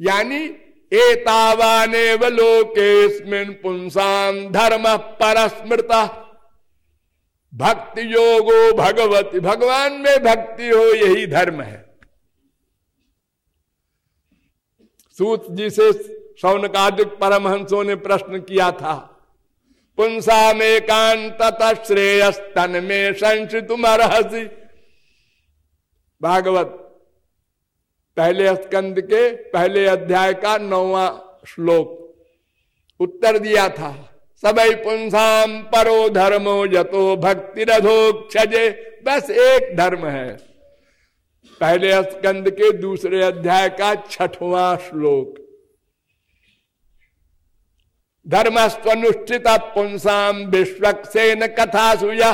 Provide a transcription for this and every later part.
यानी एतावाने लोकेस्मिन पुंसान धर्म परस्मृता। भक्ति योगो भगवती। भगवान में भक्ति हो, यही धर्म है। सूत जी से सौनकादिक परमहंसों ने प्रश्न किया था, पुंसा में कांत श्रेयस तन में संसित हसी भागवत पहले स्कंद के पहले अध्याय का नौवा श्लोक। उत्तर दिया था, सबई पुंसाम परो धर्मो जतो भक्ति रधोक्षजे बस एक धर्म है। पहले स्कंद के दूसरे अध्याय का छठवां श्लोक। धर्मस्वनुष्ठित पुंसाम विश्वक्सेन कथा सुया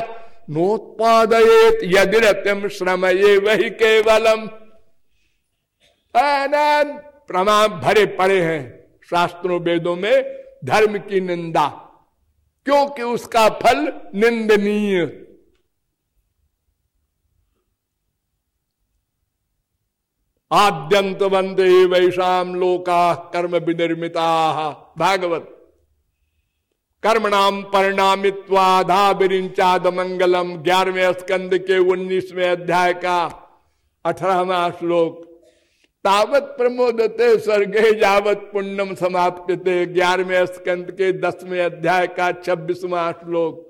यदिरतिम श्रम ये वही केवलम। प्रमाण भरे पड़े हैं शास्त्रों वेदों में धर्म की निंदा, क्योंकि उसका फल निंदनीय। आद्यंत वंदे वैशाम लोका कर्म विनिर्मिता। भागवत। कर्मणाम परिणामित्वाधा बिरिंचाद मंगलम ग्यारहवें स्कंद के उन्नीसवें अध्याय का अठारहवा श्लोक। तावत प्रमोदते, स्वर्गे जावत पुण्यम समाप्त थे ग्यारहवें स्कंद के दसवें अध्याय का छब्बीसवा श्लोक।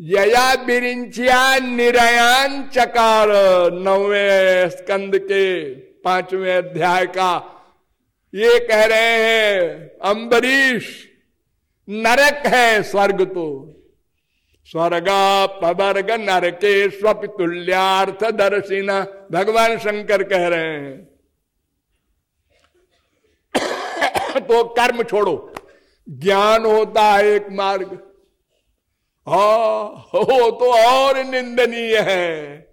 यया बिरिंचिया निरयान चकार, नौवे स्कंद के पाँचवें अध्याय का। ये कह रहे हैं, अंबरीश, नरक है स्वर्ग तो। स्वर्ग पवर्ग नरके स्वपितुल्यार्थ दर्शिना भगवान शंकर कह रहे हैं। तो कर्म छोड़ो। ज्ञान होता है एक मार्ग। हो तो और निंदनीय है।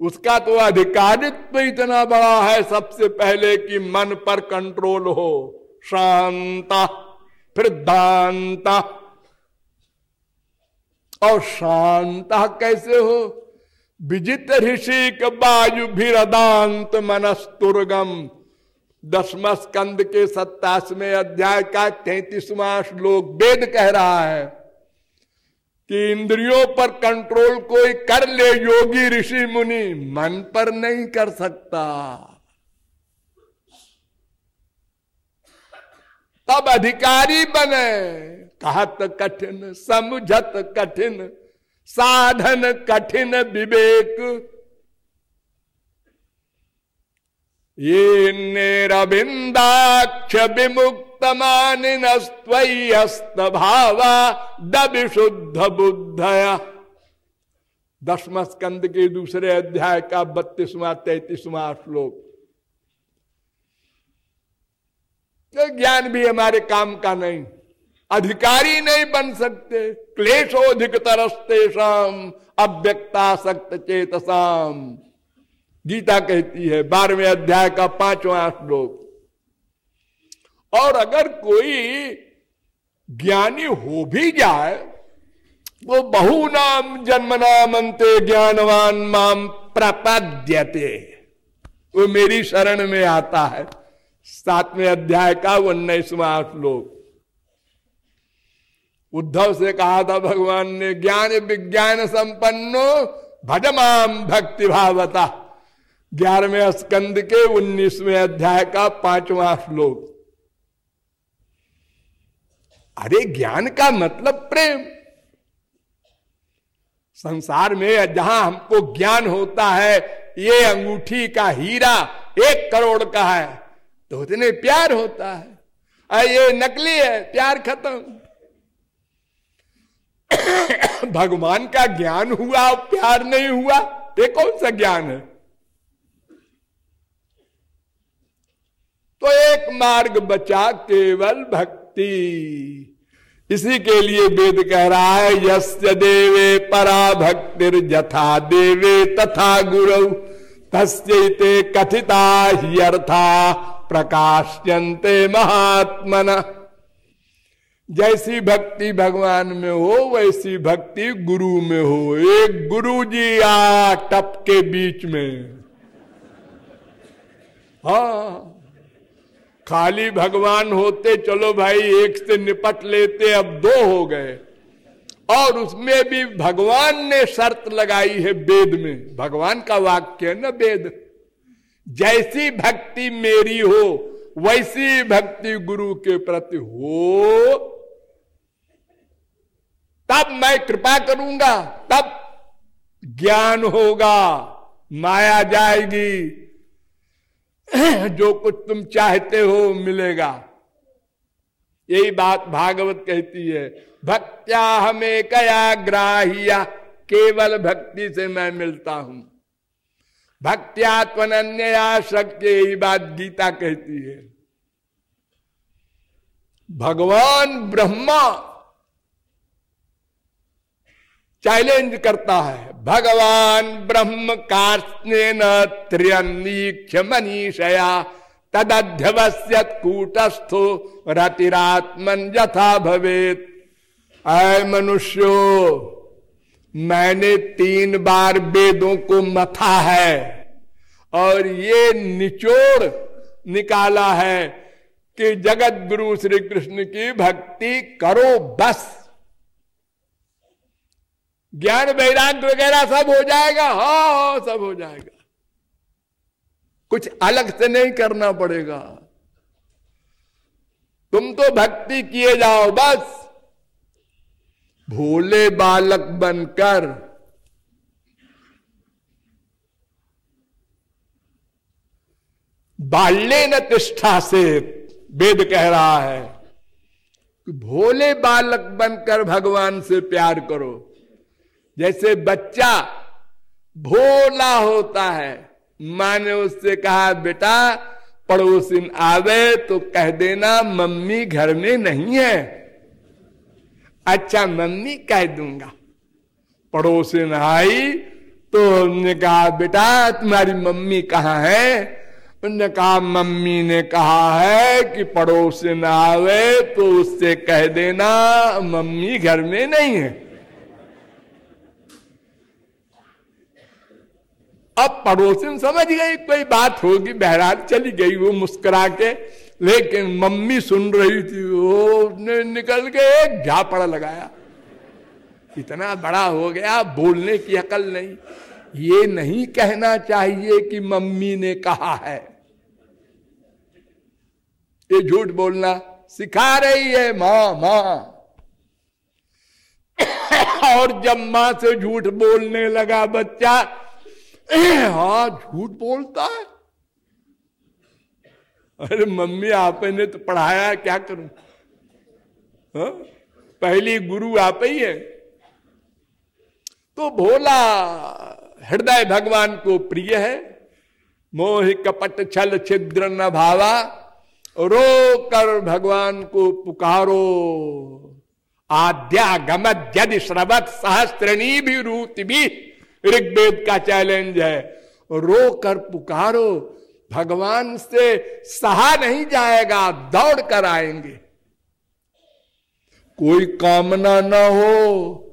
उसका तो अधिकारित्व इतना बड़ा है सबसे पहले कि मन पर कंट्रोल हो। शांता, फिर दानता और शांता। कैसे हो? विजित ऋषि वायु भीरदांत मनस्तुर्गम। दसम स्कंद के सत्तासवें अध्याय का तैतीसवा श्लोक वेद कह रहा है कि इंद्रियों पर कंट्रोल कोई कर ले योगी ऋषि मुनि, मन पर नहीं कर सकता। तब अधिकारी बने। कहत कठिन, समझत कठिन, साधन कठिन विवेक। ये निरबिंदाक्ष विमुक्त उत्तमानिनस्त्वस्त भावा दविशुद्ध बुद्धया। दसम स्कंद के दूसरे अध्याय का बत्तीसवा, तैतीसवा श्लोक। ज्ञान भी हमारे काम का नहीं। अधिकारी नहीं बन सकते। क्लेशोधिक तरस्ते शाम, अव्यक्ता सक्त चेतसाम। गीता कहती है, बारहवें अध्याय का पांचवा श्लोक। और अगर कोई ज्ञानी हो भी जाए, वो बहु नाम जन्म नाम अंत ज्ञानवान माम प्रपद्यते। वो मेरी शरण में आता है। सातवें अध्याय का उन्नीसवा श्लोक। उद्धव से कहा था, भगवान ने ज्ञान विज्ञान संपन्नो भजमाम भक्ति भावता ग्यारहवें स्कंद के उन्नीसवें अध्याय का पांचवा श्लोक। अरे, ज्ञान का मतलब प्रेम। संसार में जहाँ हमको ज्ञान होता है, ये अंगूठी का हीरा एक करोड़ का है। तो उतने प्यार होता है। आ ये नकली है, प्यार खत्म। भगवान का ज्ञान हुआ प्यार नहीं हुआ। ये कौन सा ज्ञान है? तो एक मार्ग बचा केवल भक्ति। इसी के लिए वेद कह रहा है, यस्य देवे परा भक्तिर जथा देवे तथा गुरु तस्ते कथिता ही अर्था प्रकाशयंते महात्मन। जैसी भक्ति भगवान में हो, वैसी भक्ति गुरु में हो। एक गुरु जी आ टप के बीच में। हा, खाली भगवान होते, चलो भाई, एक से निपट लेते, अब दो हो गए। और उसमें भी भगवान ने शर्त लगाई है वेद में। भगवान का वाक्य है ना वेद? जैसी भक्ति मेरी हो, वैसी भक्ति गुरु के प्रति हो। तब मैं कृपा करूँगा, तब ज्ञान होगा, माया जाएगी। जो कुछ तुम चाहते हो मिलेगा। यही बात भागवत कहती है। भक्त्या हमें कया ग्राहिया, केवल भक्ति से मैं मिलता हूँ। भक्त्यात्मन्या शक्ति यही बात गीता कहती है। भगवान ब्रह्मा चैलेंज करता है। भगवान ब्रह्म कार्ष्ण त्रियनीक्ष मनीषया तदध्यवस्यत कूटस्थो रतिरात्मन यथा भवेत। आय मनुष्यो। मैंने तीन बार वेदों को मथा है और ये निचोड़ निकाला है कि जगत गुरु श्री कृष्ण की भक्ति करो बस। ज्ञान वैराग्य वगैरह सब हो जाएगा हाँ हाँ सब हो जाएगा। कुछ अलग से नहीं करना पड़ेगा। तुम तो भक्ति किए जाओ, बस। भोले बालक बनकर। बाल्य न तिष्ठा से वेद कह रहा है भोले बालक बनकर भगवान से प्यार करो। जैसे बच्चा भोला होता है, माँ ने उससे कहा, बेटा, पड़ोसिन आवे तो कह देना, मम्मी घर में नहीं है। अच्छा मम्मी कह दूँगा। पड़ोसिन आई तो उन्होंने कहा, बेटा, तुम्हारी मम्मी कहाँ है? उन्होंने कहा, मम्मी ने कहा है कि पड़ोसिन आवे तो उससे कह देना, मम्मी घर में नहीं है। अब पड़ोसिन समझ गई, कोई बात होगी, बहराल चली गई वो मुस्कुरा के। लेकिन मम्मी सुन रही थी वो ने निकल के एक झापड़ा लगाया। इतना बड़ा हो गया, बोलने की अकल नहीं। ये नहीं कहना चाहिए कि मम्मी ने कहा है। ये झूठ बोलना सिखा रही है माँ माँ। और जब माँ से झूठ बोलने लगा बच्चा हाँ झूठ बोलता है। अरे मम्मी, आपने तो पढ़ाया क्या करूँ? हा? पहली गुरु आप ही है। तो भोला, हृदय भगवान को प्रिय है। मोह कपट छल छिद्र न भावा, रो कर भगवान को पुकारो। आद्या गमत यदि श्रवत सहस्त्रणी भी रूत भी, ऋग्वेद का चैलेंज है। रो कर पुकारो भगवान से सहा नहीं जाएगा, दौड़ कर आएँगे। कोई कामना ना हो।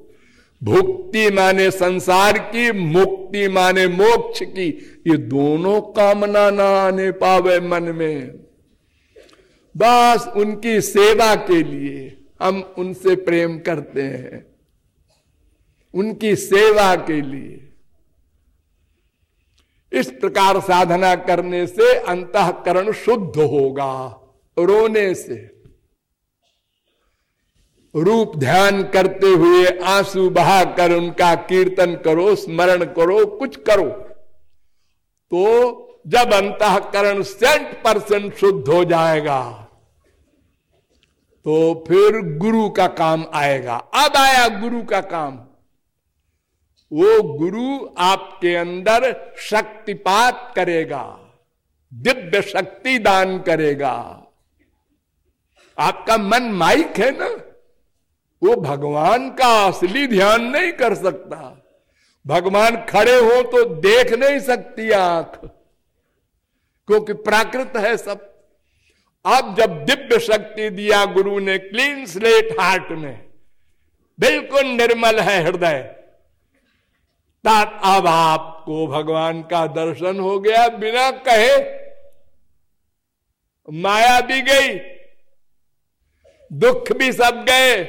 भुक्ति माने संसार की, मुक्ति माने मोक्ष की, ये दोनों कामना ना आने पावे मन में। बस उनकी सेवा के लिए हम उनसे प्रेम करते हैं। उनकी सेवा के लिए। इस प्रकार साधना करने से अंतकरण शुद्ध होगा, रोने से। रूप ध्यान करते हुए आँसू बहा कर उनका कीर्तन करो, स्मरण करो, कुछ करो। तो जब अंतकरण सेंट परसेंट शुद्ध हो जाएगा तो फिर गुरु का काम आएगा। अब आया गुरु का काम। वो गुरु आपके अंदर शक्तिपात करेगा, दिव्य शक्ति दान करेगा। आपका मन माइक है ना? वो भगवान का असली ध्यान नहीं कर सकता। भगवान खड़े हो तो देख नहीं सकती आँख, क्योंकि प्राकृत है सब। अब जब दिव्य शक्ति दिया गुरु ने क्लीन स्लेट हार्ट में बिल्कुल निर्मल है हृदय। तब अब आपको भगवान का दर्शन हो गया, बिना कहे माया भी गई, दुख भी सब गए,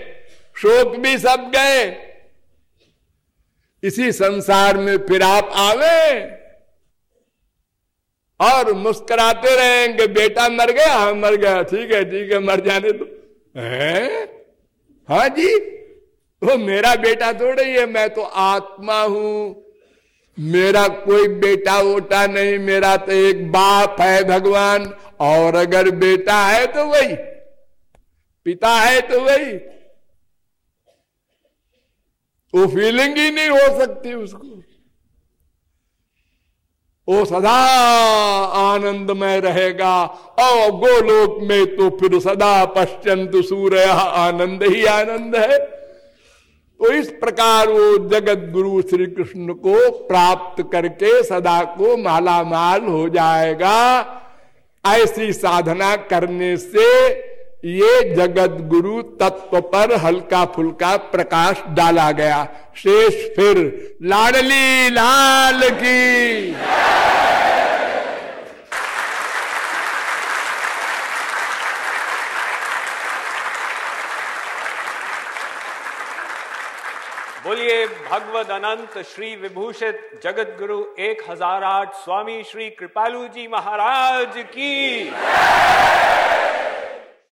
शोक भी सब गए। इसी संसार में फिर आप आवे और मुस्कुराते रहेंगे, बेटा मर गया हाँ मर गया, ठीक है ठीक है, मर जाने दो। है? हाँ जी? वो मेरा बेटा थोड़ा ही मैं तो आत्मा हूँ। मेरा कोई बेटा वोटा नहीं, मेरा तो एक बाप है भगवान, और अगर बेटा है तो वही, पिता है तो वही। वो फीलिंग ही नहीं हो सकती उसको। वो सदा आनंदमय रहेगा, और गोलोक में तो फिर सदा पश्चंत सूर्य आनंद ही आनंद है। तो इस प्रकार वो जगत गुरु श्री कृष्ण को प्राप्त करके सदा को माला माल हो जाएगा। ऐसी साधना करने से ये जगत गुरु तत्व पर हल्का फुल्का प्रकाश डाला गया। शेष फिर, लाडली लाल की। भगवद अनंत श्री विभूषित जगत गुरु एक हज़ार आठ स्वामी श्री कृपालू जी महाराज की।